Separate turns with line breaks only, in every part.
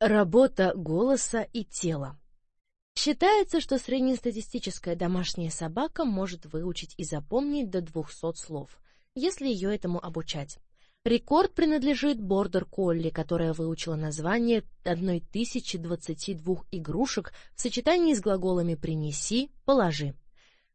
Работа голоса и тела. Считается, что среднестатистическая домашняя собака может выучить и запомнить до 200 слов, если ее этому обучать. Рекорд принадлежит бордер-колли, которая выучила название 1022 игрушек в сочетании с глаголами «принеси», «положи».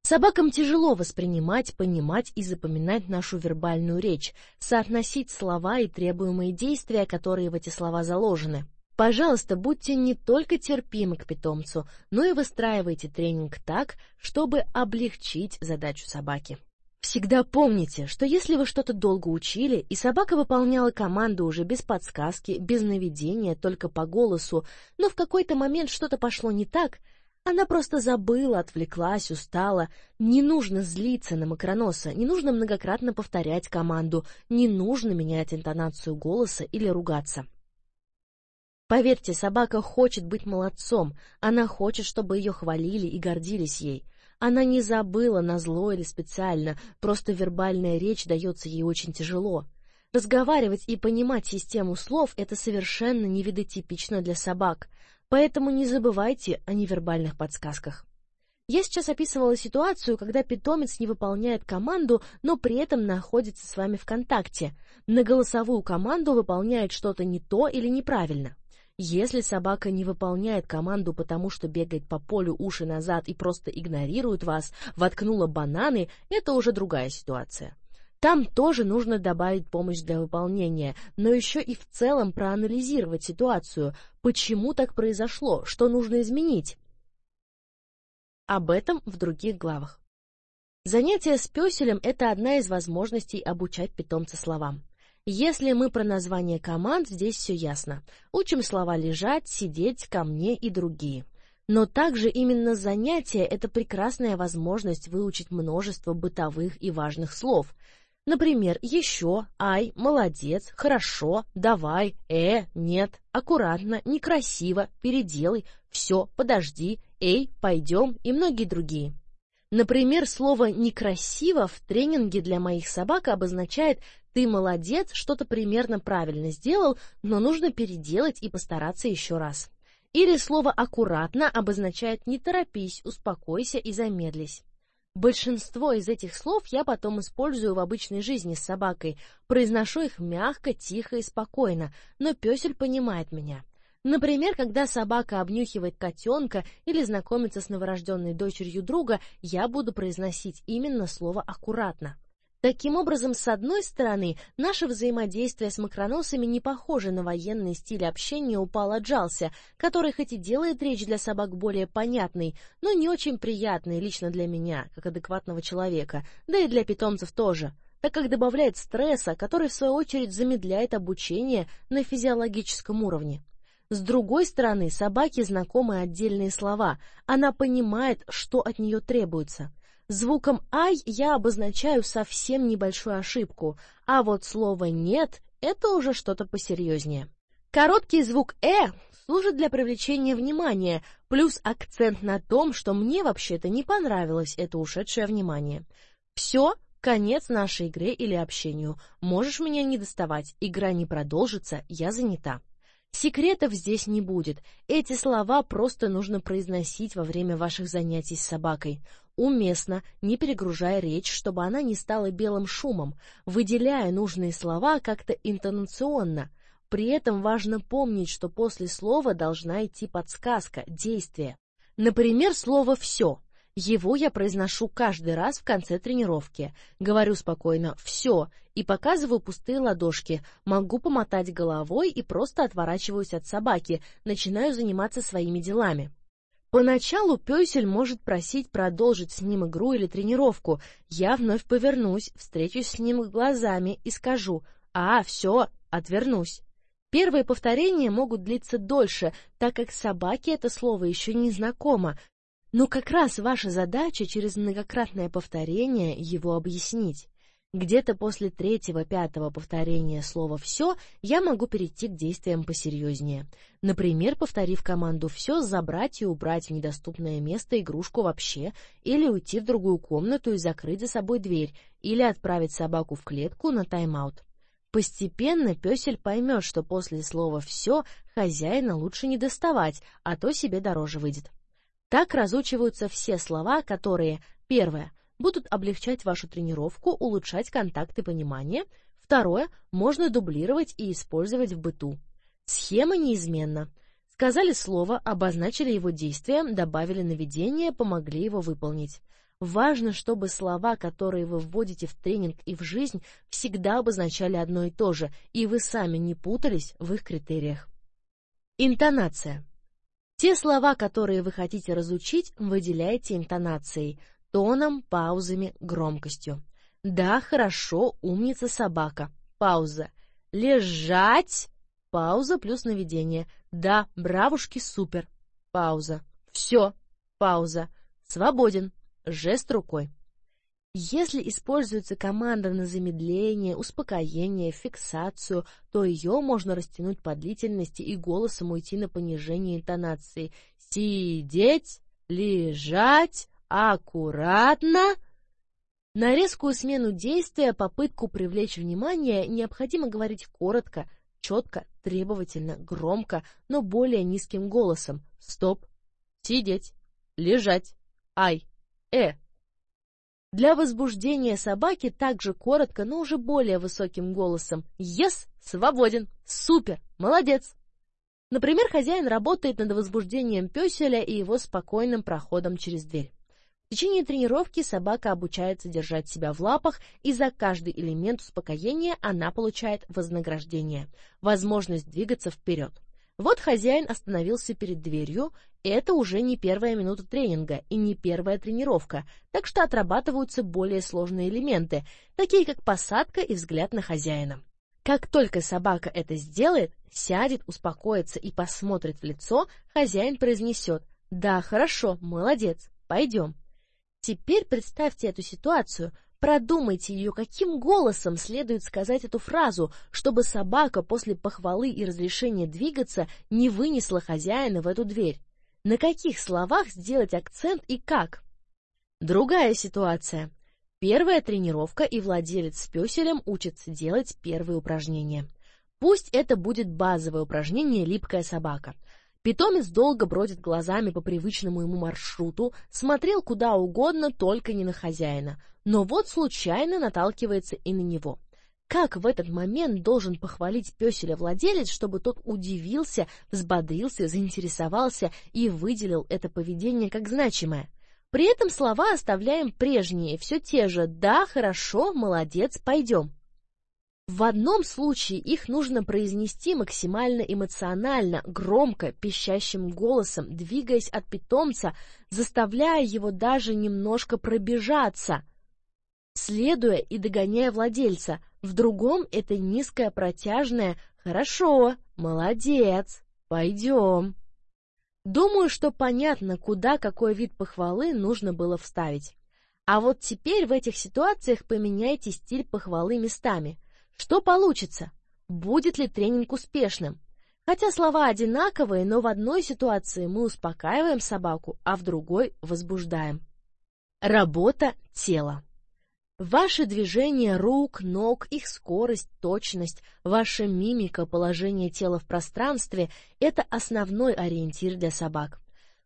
Собакам тяжело воспринимать, понимать и запоминать нашу вербальную речь, соотносить слова и требуемые действия, которые в эти слова заложены. Пожалуйста, будьте не только терпимы к питомцу, но и выстраивайте тренинг так, чтобы облегчить задачу собаки. Всегда помните, что если вы что-то долго учили, и собака выполняла команду уже без подсказки, без наведения, только по голосу, но в какой-то момент что-то пошло не так, она просто забыла, отвлеклась, устала. Не нужно злиться на макроноса, не нужно многократно повторять команду, не нужно менять интонацию голоса или ругаться. Поверьте, собака хочет быть молодцом, она хочет, чтобы ее хвалили и гордились ей. Она не забыла на зло или специально, просто вербальная речь дается ей очень тяжело. Разговаривать и понимать систему слов — это совершенно невидотипично для собак, поэтому не забывайте о невербальных подсказках. Я сейчас описывала ситуацию, когда питомец не выполняет команду, но при этом находится с вами в контакте. На голосовую команду выполняет что-то не то или неправильно. Если собака не выполняет команду, потому что бегает по полю уши назад и просто игнорирует вас, воткнула бананы, это уже другая ситуация. Там тоже нужно добавить помощь для выполнения, но еще и в целом проанализировать ситуацию, почему так произошло, что нужно изменить. Об этом в других главах. Занятие с пёселем – это одна из возможностей обучать питомца словам. Если мы про название команд, здесь все ясно. Учим слова лежать, сидеть, ко мне и другие. Но также именно занятие – это прекрасная возможность выучить множество бытовых и важных слов. Например, еще, ай, молодец, хорошо, давай, э, нет, аккуратно, некрасиво, переделай, все, подожди, эй, пойдем и многие другие. Например, слово «некрасиво» в тренинге для моих собак обозначает «ты молодец, что-то примерно правильно сделал, но нужно переделать и постараться еще раз». Или слово «аккуратно» обозначает «не торопись, успокойся и замедлись». Большинство из этих слов я потом использую в обычной жизни с собакой, произношу их мягко, тихо и спокойно, но пёсель понимает меня. Например, когда собака обнюхивает котенка или знакомится с новорожденной дочерью друга, я буду произносить именно слово «аккуратно». Таким образом, с одной стороны, наше взаимодействие с макроносами не похоже на военный стиль общения у Пала Джался, который хоть и делает речь для собак более понятной, но не очень приятной лично для меня, как адекватного человека, да и для питомцев тоже, так как добавляет стресса, который в свою очередь замедляет обучение на физиологическом уровне. С другой стороны, собаке знакомы отдельные слова, она понимает, что от нее требуется. Звуком «ай» я обозначаю совсем небольшую ошибку, а вот слово «нет» — это уже что-то посерьезнее. Короткий звук «э» служит для привлечения внимания, плюс акцент на том, что мне вообще-то не понравилось это ушедшее внимание. Все, конец нашей игре или общению. Можешь меня не доставать, игра не продолжится, я занята. Секретов здесь не будет. Эти слова просто нужно произносить во время ваших занятий с собакой. Уместно, не перегружая речь, чтобы она не стала белым шумом, выделяя нужные слова как-то интонационно. При этом важно помнить, что после слова должна идти подсказка, действие. Например, слово «все». Его я произношу каждый раз в конце тренировки. Говорю спокойно «все» и показываю пустые ладошки. Могу помотать головой и просто отворачиваюсь от собаки, начинаю заниматься своими делами. Поначалу пёсель может просить продолжить с ним игру или тренировку. Я вновь повернусь, встречусь с ним глазами и скажу «А, все, отвернусь». Первые повторения могут длиться дольше, так как собаке это слово еще не знакомо, но как раз ваша задача через многократное повторение его объяснить. Где-то после третьего-пятого повторения слова «все» я могу перейти к действиям посерьезнее. Например, повторив команду «все», забрать и убрать в недоступное место игрушку вообще, или уйти в другую комнату и закрыть за собой дверь, или отправить собаку в клетку на тайм-аут. Постепенно песель поймет, что после слова «все» хозяина лучше не доставать, а то себе дороже выйдет. Так разучиваются все слова, которые, первое, будут облегчать вашу тренировку, улучшать контакт и понимание, второе, можно дублировать и использовать в быту. Схема неизменна. Сказали слово, обозначили его действие, добавили наведение, помогли его выполнить. Важно, чтобы слова, которые вы вводите в тренинг и в жизнь, всегда обозначали одно и то же, и вы сами не путались в их критериях. Интонация. Те слова, которые вы хотите разучить, выделяйте интонацией, тоном, паузами, громкостью. Да, хорошо, умница собака. Пауза. Лежать. Пауза плюс наведение. Да, бравушки, супер. Пауза. Все. Пауза. Свободен. Жест рукой. Если используется команда на замедление, успокоение, фиксацию, то ее можно растянуть по длительности и голосом уйти на понижение интонации. Сидеть, лежать, аккуратно. На резкую смену действия, попытку привлечь внимание, необходимо говорить коротко, четко, требовательно, громко, но более низким голосом. Стоп, сидеть, лежать, ай, э. Для возбуждения собаки также коротко, но уже более высоким голосом. Yes, свободен, супер, молодец. Например, хозяин работает над возбуждением пёселя и его спокойным проходом через дверь. В течение тренировки собака обучается держать себя в лапах, и за каждый элемент успокоения она получает вознаграждение, возможность двигаться вперед. Вот хозяин остановился перед дверью, это уже не первая минута тренинга и не первая тренировка, так что отрабатываются более сложные элементы, такие как посадка и взгляд на хозяина. Как только собака это сделает, сядет, успокоится и посмотрит в лицо, хозяин произнесет «Да, хорошо, молодец, пойдем». Теперь представьте эту ситуацию, продумайте ее, каким голосом следует сказать эту фразу, чтобы собака после похвалы и разрешения двигаться не вынесла хозяина в эту дверь. На каких словах сделать акцент и как? Другая ситуация. Первая тренировка, и владелец с пёселем учится делать первые упражнения. Пусть это будет базовое упражнение «Липкая собака». Питомец долго бродит глазами по привычному ему маршруту, смотрел куда угодно, только не на хозяина, но вот случайно наталкивается и на него. Как в этот момент должен похвалить пёселя владелец, чтобы тот удивился, взбодрился, заинтересовался и выделил это поведение как значимое? При этом слова оставляем прежние, все те же «да», «хорошо», «молодец», «пойдем». В одном случае их нужно произнести максимально эмоционально, громко, пищащим голосом, двигаясь от питомца, заставляя его даже немножко пробежаться, следуя и догоняя владельца. В другом это низкое протяжное «хорошо», «молодец», «пойдем». Думаю, что понятно, куда какой вид похвалы нужно было вставить. А вот теперь в этих ситуациях поменяйте стиль похвалы местами – что получится? Будет ли тренинг успешным? Хотя слова одинаковые, но в одной ситуации мы успокаиваем собаку, а в другой возбуждаем. Работа тела. Ваши движения рук, ног, их скорость, точность, ваша мимика, положение тела в пространстве – это основной ориентир для собак.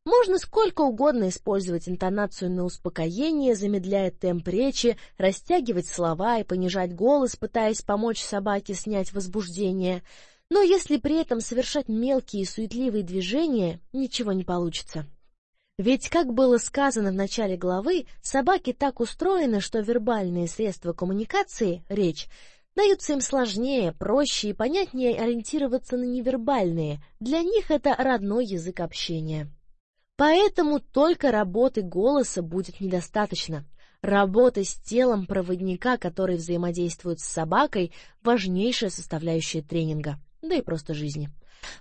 Можно сколько угодно использовать интонацию на успокоение, замедляя темп речи, растягивать слова и понижать голос, пытаясь помочь собаке снять возбуждение. Но если при этом совершать мелкие суетливые движения, ничего не получится. Ведь, как было сказано в начале главы, собаки так устроены, что вербальные средства коммуникации, речь, даются им сложнее, проще и понятнее ориентироваться на невербальные. Для них это родной язык общения. Поэтому только работы голоса будет недостаточно. Работа с телом проводника, который взаимодействует с собакой, важнейшая составляющая тренинга, да и просто жизни.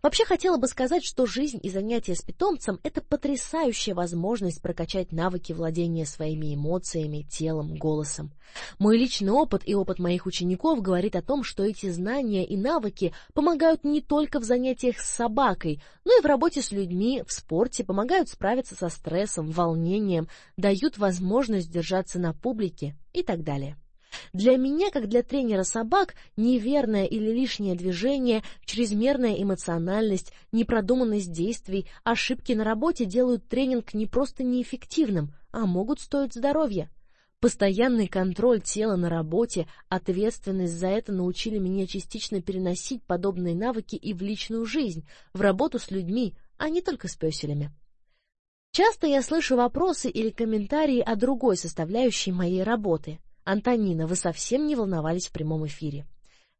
Вообще хотела бы сказать, что жизнь и занятия с питомцем – это потрясающая возможность прокачать навыки владения своими эмоциями, телом, голосом. Мой личный опыт и опыт моих учеников говорит о том, что эти знания и навыки помогают не только в занятиях с собакой, но и в работе с людьми, в спорте, помогают справиться со стрессом, волнением, дают возможность держаться на публике и так далее. Для меня, как для тренера собак, неверное или лишнее движение, чрезмерная эмоциональность, непродуманность действий, ошибки на работе делают тренинг не просто неэффективным, а могут стоить здоровья. Постоянный контроль тела на работе, ответственность за это научили меня частично переносить подобные навыки и в личную жизнь, в работу с людьми, а не только с пёселями. Часто я слышу вопросы или комментарии о другой составляющей моей работы. Антонина, вы совсем не волновались в прямом эфире.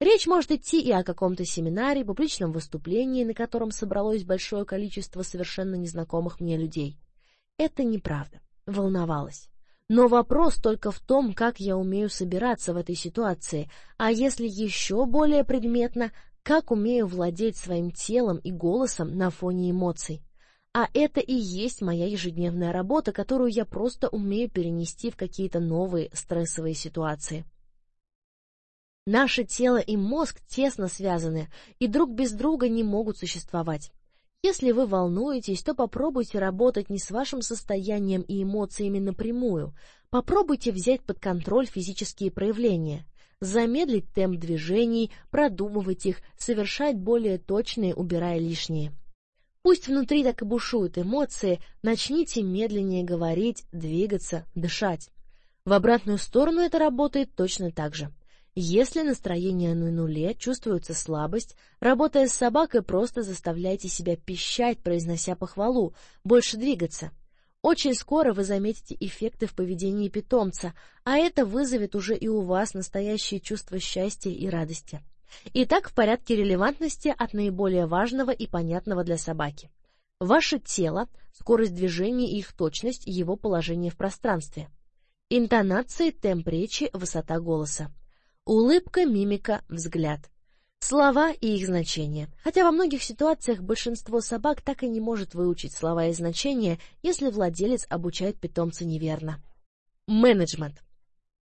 Речь может идти и о каком-то семинаре, публичном выступлении, на котором собралось большое количество совершенно незнакомых мне людей. Это неправда. Волновалась. Но вопрос только в том, как я умею собираться в этой ситуации, а если еще более предметно, как умею владеть своим телом и голосом на фоне эмоций. А это и есть моя ежедневная работа, которую я просто умею перенести в какие-то новые стрессовые ситуации. Наше тело и мозг тесно связаны, и друг без друга не могут существовать. Если вы волнуетесь, то попробуйте работать не с вашим состоянием и эмоциями напрямую. Попробуйте взять под контроль физические проявления, замедлить темп движений, продумывать их, совершать более точные, убирая лишнее. Пусть внутри так и бушуют эмоции, начните медленнее говорить, двигаться, дышать. В обратную сторону это работает точно так же. Если настроение на нуле, чувствуется слабость, работая с собакой, просто заставляйте себя пищать, произнося похвалу, больше двигаться. Очень скоро вы заметите эффекты в поведении питомца, а это вызовет уже и у вас настоящее чувство счастья и радости. Итак, в порядке релевантности от наиболее важного и понятного для собаки. Ваше тело, скорость движения и их точность, его положение в пространстве. Интонации, темп речи, высота голоса. Улыбка, мимика, взгляд. Слова и их значения. Хотя во многих ситуациях большинство собак так и не может выучить слова и значения, если владелец обучает питомца неверно. Менеджмент.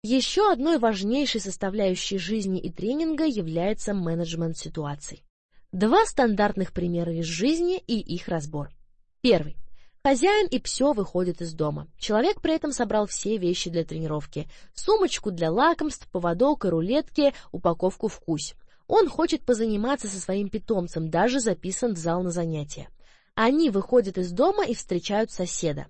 Еще одной важнейшей составляющей жизни и тренинга является менеджмент ситуаций. Два стандартных примера из жизни и их разбор. Первый. Хозяин и псё выходят из дома. Человек при этом собрал все вещи для тренировки. Сумочку для лакомств, поводок и рулетки, упаковку вкусь. Он хочет позаниматься со своим питомцем, даже записан в зал на занятия. Они выходят из дома и встречают соседа.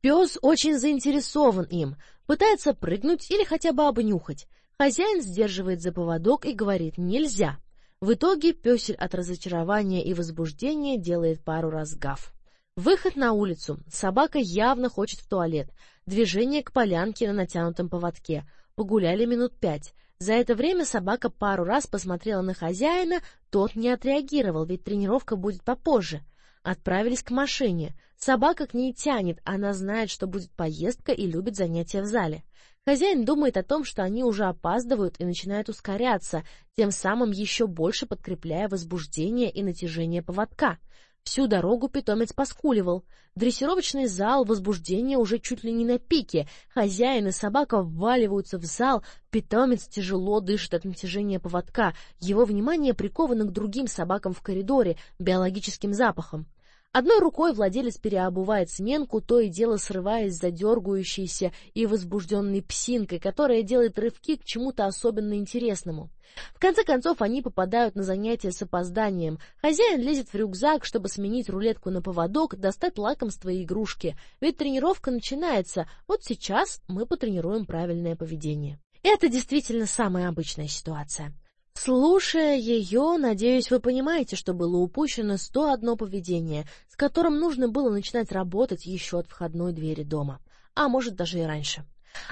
Пес очень заинтересован им, пытается прыгнуть или хотя бы обнюхать. Хозяин сдерживает за поводок и говорит «нельзя». В итоге песель от разочарования и возбуждения делает пару раз гав. Выход на улицу. Собака явно хочет в туалет. Движение к полянке на натянутом поводке. Погуляли минут пять. За это время собака пару раз посмотрела на хозяина, тот не отреагировал, ведь тренировка будет попозже. Отправились к машине. Собака к ней тянет, она знает, что будет поездка и любит занятия в зале. Хозяин думает о том, что они уже опаздывают и начинает ускоряться, тем самым еще больше подкрепляя возбуждение и натяжение поводка. Всю дорогу питомец поскуливал. Дрессировочный зал, возбуждение уже чуть ли не на пике. Хозяин и собака вваливаются в зал. Питомец тяжело дышит от натяжения поводка. Его внимание приковано к другим собакам в коридоре, биологическим запахом. Одной рукой владелец переобувает сменку, то и дело срываясь за дергающейся и возбужденной псинкой, которая делает рывки к чему-то особенно интересному. В конце концов, они попадают на занятия с опозданием. Хозяин лезет в рюкзак, чтобы сменить рулетку на поводок, достать лакомства и игрушки. Ведь тренировка начинается. Вот сейчас мы потренируем правильное поведение. Это действительно самая обычная ситуация. Слушая ее, надеюсь, вы понимаете, что было упущено 101 поведение, с которым нужно было начинать работать еще от входной двери дома, а может даже и раньше.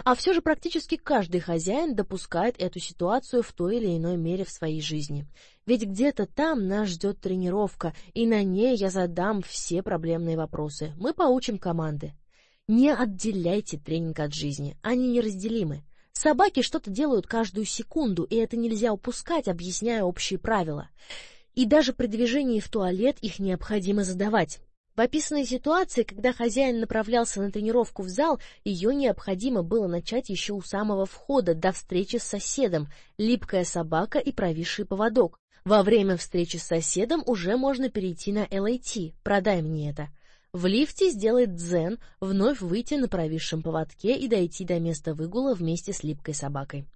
А все же практически каждый хозяин допускает эту ситуацию в той или иной мере в своей жизни. Ведь где-то там нас ждет тренировка, и на ней я задам все проблемные вопросы. Мы поучим команды. Не отделяйте тренинг от жизни, они неразделимы. Собаки что-то делают каждую секунду, и это нельзя упускать, объясняя общие правила. И даже при движении в туалет их необходимо задавать. В описанной ситуации, когда хозяин направлялся на тренировку в зал, ее необходимо было начать еще у самого входа, до встречи с соседом, липкая собака и провисший поводок. Во время встречи с соседом уже можно перейти на LAT, продай мне это. В лифте сделать дзен, вновь выйти на провисшем поводке и дойти до места выгула вместе с липкой собакой.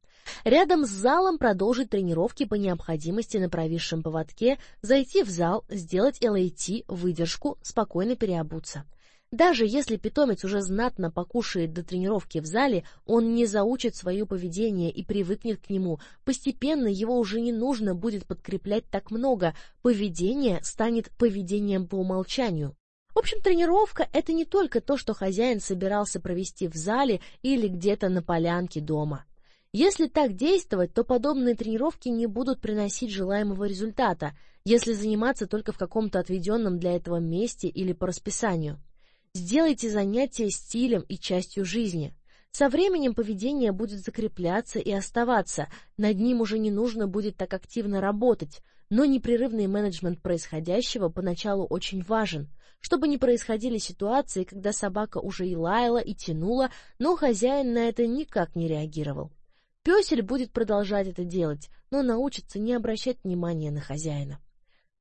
Рядом с залом продолжить тренировки по необходимости на провисшем поводке, зайти в зал, сделать LAT, выдержку, спокойно переобуться. Даже если питомец уже знатно покушает до тренировки в зале, он не заучит свое поведение и привыкнет к нему. Постепенно его уже не нужно будет подкреплять так много. Поведение станет поведением по умолчанию. В общем, тренировка — это не только то, что хозяин собирался провести в зале или где-то на полянке дома. Если так действовать, то подобные тренировки не будут приносить желаемого результата, если заниматься только в каком-то отведенном для этого месте или по расписанию. Сделайте занятия стилем и частью жизни. Со временем поведение будет закрепляться и оставаться, над ним уже не нужно будет так активно работать, но непрерывный менеджмент происходящего поначалу очень важен, чтобы не происходили ситуации, когда собака уже и лаяла, и тянула, но хозяин на это никак не реагировал. Песель будет продолжать это делать, но научится не обращать внимания на хозяина.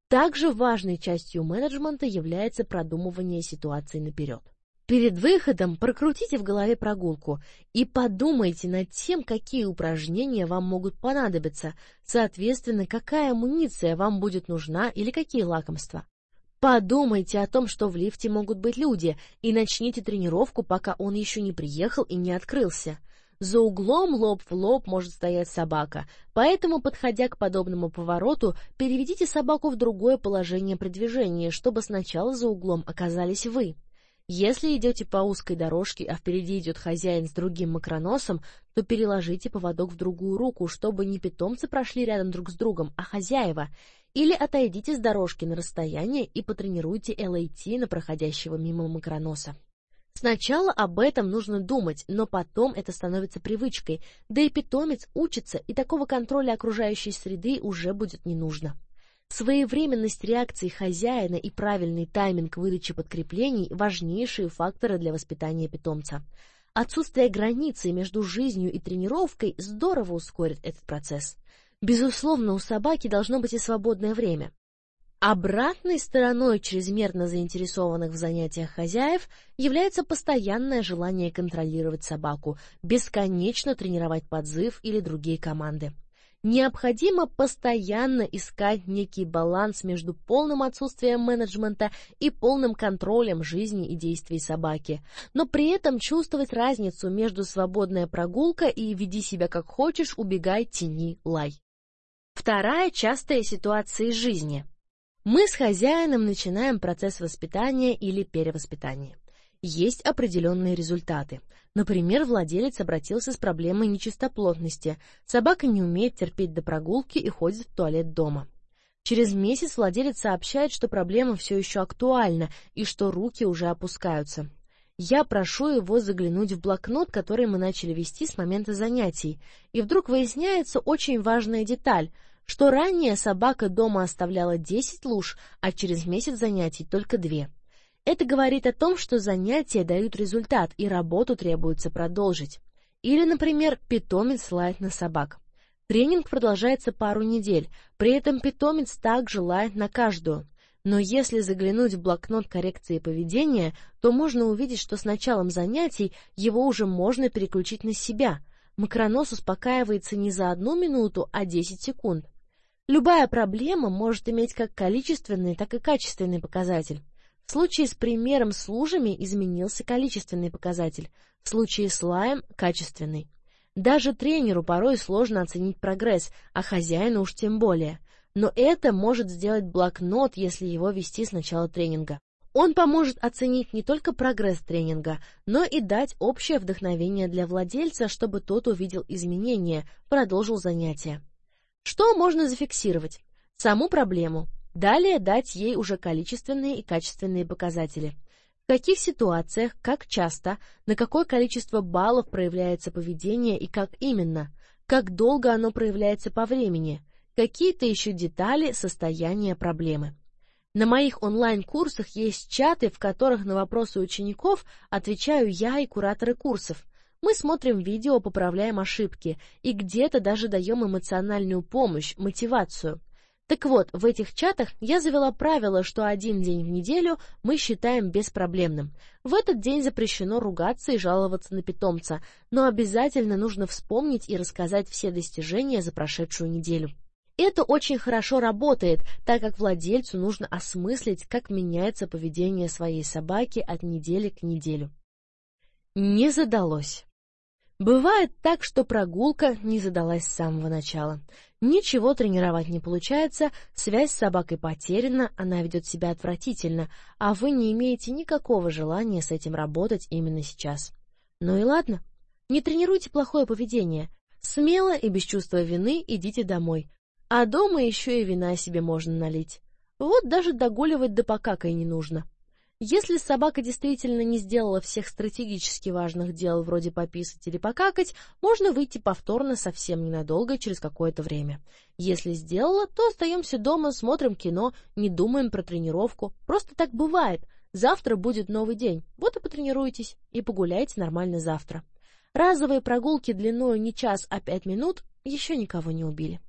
Также важной частью менеджмента является продумывание ситуации наперед. Перед выходом прокрутите в голове прогулку и подумайте над тем, какие упражнения вам могут понадобиться, соответственно, какая амуниция вам будет нужна или какие лакомства. Подумайте о том, что в лифте могут быть люди, и начните тренировку, пока он еще не приехал и не открылся. За углом лоб в лоб может стоять собака, поэтому, подходя к подобному повороту, переведите собаку в другое положение при движении, чтобы сначала за углом оказались вы. Если идете по узкой дорожке, а впереди идет хозяин с другим макроносом, то переложите поводок в другую руку, чтобы не питомцы прошли рядом друг с другом, а хозяева. Или отойдите с дорожки на расстояние и потренируйте LAT на проходящего мимо макроноса. Сначала об этом нужно думать, но потом это становится привычкой, да и питомец учится, и такого контроля окружающей среды уже будет не нужно. Своевременность реакции хозяина и правильный тайминг выдачи подкреплений – важнейшие факторы для воспитания питомца. Отсутствие границы между жизнью и тренировкой здорово ускорит этот процесс. Безусловно, у собаки должно быть и свободное время. Обратной стороной чрезмерно заинтересованных в занятиях хозяев является постоянное желание контролировать собаку, бесконечно тренировать подзыв или другие команды. Необходимо постоянно искать некий баланс между полным отсутствием менеджмента и полным контролем жизни и действий собаки, но при этом чувствовать разницу между свободная прогулка и веди себя как хочешь, убегай, тяни, лай. Вторая частая ситуация из жизни – мы с хозяином начинаем процесс воспитания или перевоспитания. Есть определенные результаты. Например, владелец обратился с проблемой нечистоплотности. Собака не умеет терпеть до прогулки и ходит в туалет дома. Через месяц владелец сообщает, что проблема все еще актуальна и что руки уже опускаются. Я прошу его заглянуть в блокнот, который мы начали вести с момента занятий, и вдруг выясняется очень важная деталь — что ранее собака дома оставляла 10 луж, а через месяц занятий только две. Это говорит о том, что занятия дают результат и работу требуется продолжить. Или, например, питомец лает на собак. Тренинг продолжается пару недель, при этом питомец также лает на каждую. Но если заглянуть в блокнот коррекции поведения, то можно увидеть, что с началом занятий его уже можно переключить на себя. Макронос успокаивается не за одну минуту, а 10 секунд. Любая проблема может иметь как количественный, так и качественный показатель. В случае с примером с лужами изменился количественный показатель, в случае с лаем – качественный. Даже тренеру порой сложно оценить прогресс, а хозяину уж тем более. Но это может сделать блокнот, если его вести с начала тренинга. Он поможет оценить не только прогресс тренинга, но и дать общее вдохновение для владельца, чтобы тот увидел изменения, продолжил занятия. Что можно зафиксировать? Саму проблему. Далее дать ей уже количественные и качественные показатели. В каких ситуациях, как часто, на какое количество баллов проявляется поведение и как именно, как долго оно проявляется по времени, какие-то еще детали состояния проблемы. На моих онлайн-курсах есть чаты, в которых на вопросы учеников отвечаю я и кураторы курсов. Мы смотрим видео, поправляем ошибки и где-то даже даем эмоциональную помощь, мотивацию. Так вот, в этих чатах я завела правило, что один день в неделю мы считаем беспроблемным. В этот день запрещено ругаться и жаловаться на питомца, но обязательно нужно вспомнить и рассказать все достижения за прошедшую неделю. Это очень хорошо работает, так как владельцу нужно осмыслить, как меняется поведение своей собаки от недели к неделю. Не задалось. Бывает так, что прогулка не задалась с самого начала. Ничего тренировать не получается, связь с собакой потеряна, она ведет себя отвратительно, а вы не имеете никакого желания с этим работать именно сейчас. Ну и ладно. Не тренируйте плохое поведение. Смело и без чувства вины идите домой. А дома еще и вина себе можно налить. Вот даже догуливать до покакой не нужно. Если собака действительно не сделала всех стратегически важных дел, вроде пописать или покакать, можно выйти повторно совсем ненадолго, через какое-то время. Если сделала, то остаемся дома, смотрим кино, не думаем про тренировку. Просто так бывает. Завтра будет новый день. Вот и потренируйтесь, и погуляйте нормально завтра. Разовые прогулки длиной не час, а пять минут еще никого не убили.